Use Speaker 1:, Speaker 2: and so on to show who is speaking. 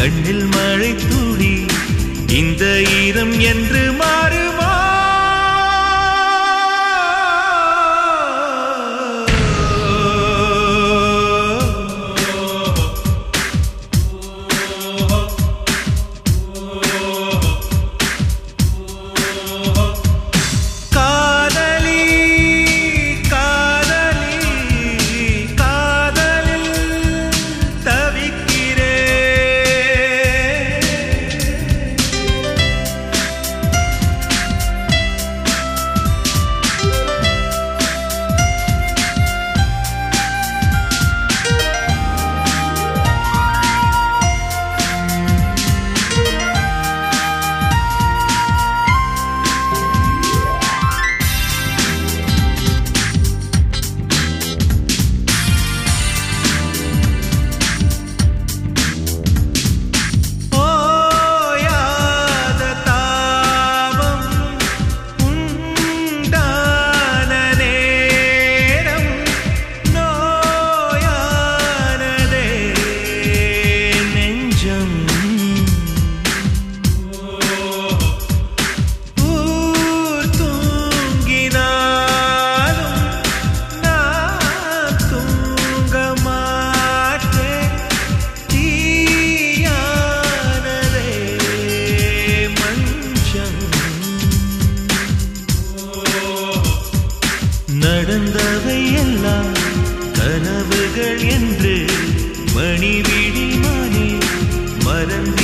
Speaker 1: கண்ணில் மழை துளி இந்த ஈரம் என்று நடந்தவை எல்லாம் கனவுகள் என்று மணிவிடி மணி மறந்து